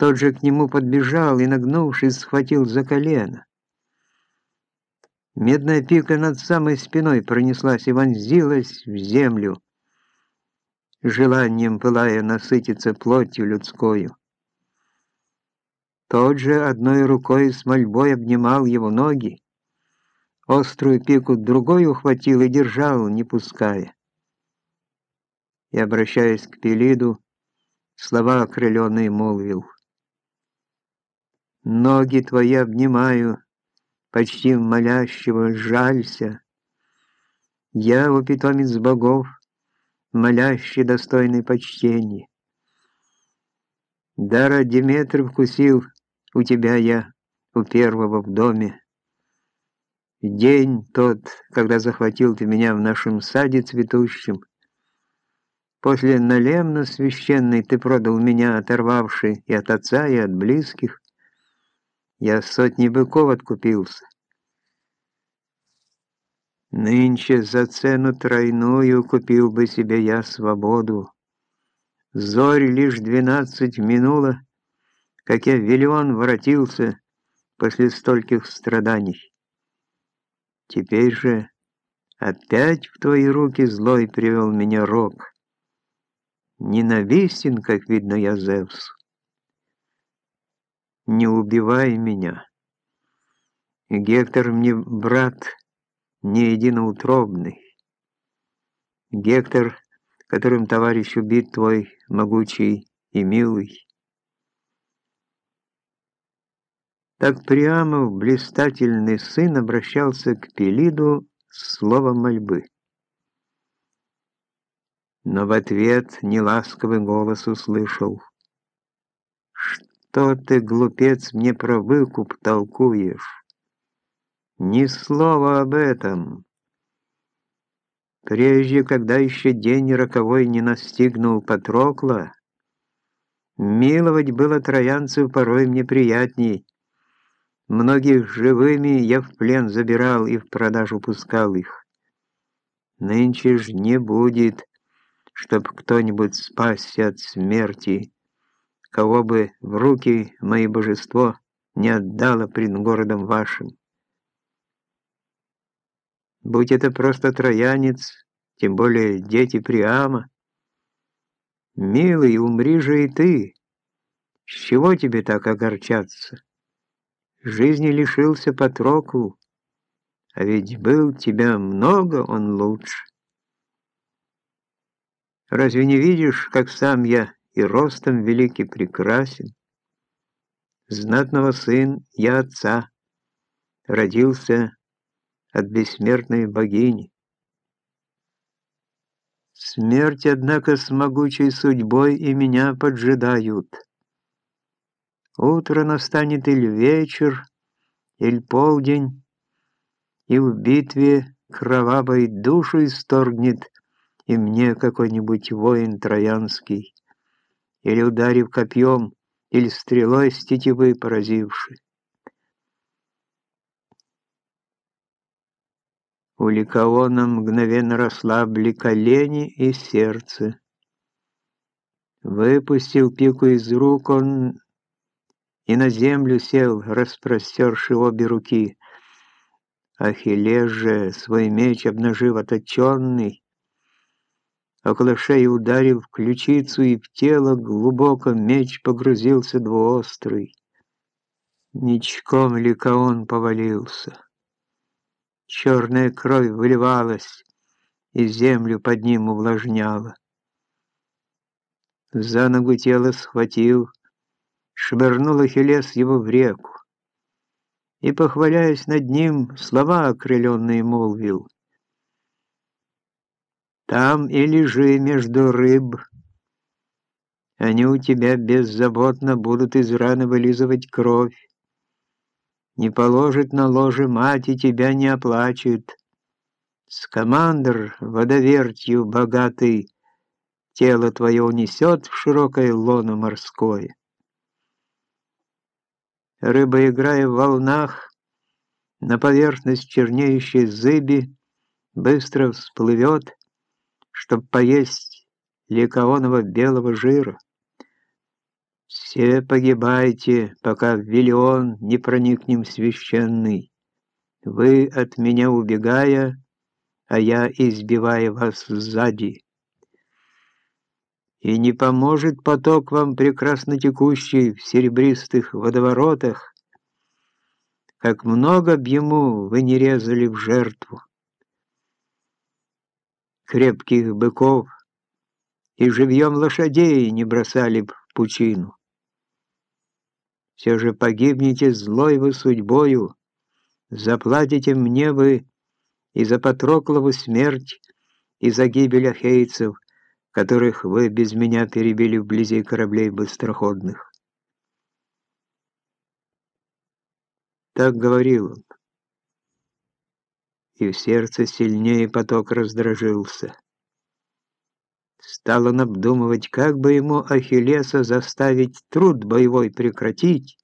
Тот же к нему подбежал и, нагнувшись, схватил за колено. Медная пика над самой спиной пронеслась и вонзилась в землю, желанием пылая насытиться плотью людскою. Тот же одной рукой с мольбой обнимал его ноги, острую пику другой ухватил и держал, не пуская. И, обращаясь к Пелиду, слова окрыленные молвил. «Ноги твои обнимаю, почти молящего, жалься. Я, у питомец богов, молящий достойный почтения. Дара Диметр вкусил у тебя я, у первого в доме. День тот, когда захватил ты меня в нашем саде цветущем, После налемно священной ты продал меня, оторвавший и от отца, и от близких. Я сотни быков откупился. Нынче за цену тройную купил бы себе я свободу. Зорь лишь двенадцать минуло, как я велион воротился после стольких страданий. Теперь же опять в твои руки злой привел меня рок. Ненавистен, как видно, я Зевс. Не убивай меня. Гектор мне брат не единоутробный. Гектор, которым товарищ убит твой, могучий и милый. Так Приамов, блистательный сын, обращался к Пелиду с словом мольбы. Но в ответ неласковый голос услышал. «Что ты, глупец, мне про выкуп толкуешь? Ни слова об этом!» Прежде, когда еще день роковой не настигнул Патрокла, миловать было троянцев порой мне приятней. Многих живыми я в плен забирал и в продажу пускал их. Нынче ж не будет чтоб кто-нибудь спасся от смерти, кого бы в руки мои божество не отдало пред городом вашим. Будь это просто троянец, тем более дети Приама, милый, умри же и ты, с чего тебе так огорчаться? Жизни лишился Патрокл, а ведь был тебя много он лучше. Разве не видишь, как сам я и ростом великий прекрасен? Знатного сын я отца, родился от бессмертной богини. Смерть, однако, с могучей судьбой и меня поджидают. Утро настанет или вечер, или полдень, и в битве кровавой душу исторгнет и мне какой-нибудь воин троянский, или ударив копьем, или стрелой с тетивы поразивший. У Ликаона мгновенно расслабли колени и сердце. Выпустил пику из рук он и на землю сел, распростерши обе руки. Ахиллес же, свой меч обнажив оточенный, Около шеи ударив ключицу и в тело глубоко меч погрузился двуострый. Ничком ликаон повалился. Черная кровь выливалась, и землю под ним увлажняла. За ногу тело схватил, швырнул Ахиллес его в реку. И, похваляясь над ним, слова окрыленные молвил — там и лежи между рыб. Они у тебя беззаботно будут из раны вылизывать кровь. Не положит на ложе мать и тебя не оплачет. Скамандр, водовертью богатый, тело твое унесет в широкое лоно морское. Рыба, играя в волнах, на поверхность чернеющей зыби, быстро всплывет, чтоб поесть ликованного белого жира. Все погибайте, пока в Виллион не проникнем священный. Вы от меня убегая, а я избивая вас сзади. И не поможет поток вам прекрасно текущий в серебристых водоворотах, как много б ему вы не резали в жертву. Крепких быков и живьем лошадей не бросали б в пучину. Все же погибнете злой вы судьбою, заплатите мне вы и за Патроклову смерть, и за гибель ахейцев, которых вы без меня перебили вблизи кораблей быстроходных. Так говорил он. И в сердце сильнее поток раздражился. Стал он обдумывать, как бы ему Ахиллеса заставить труд боевой прекратить,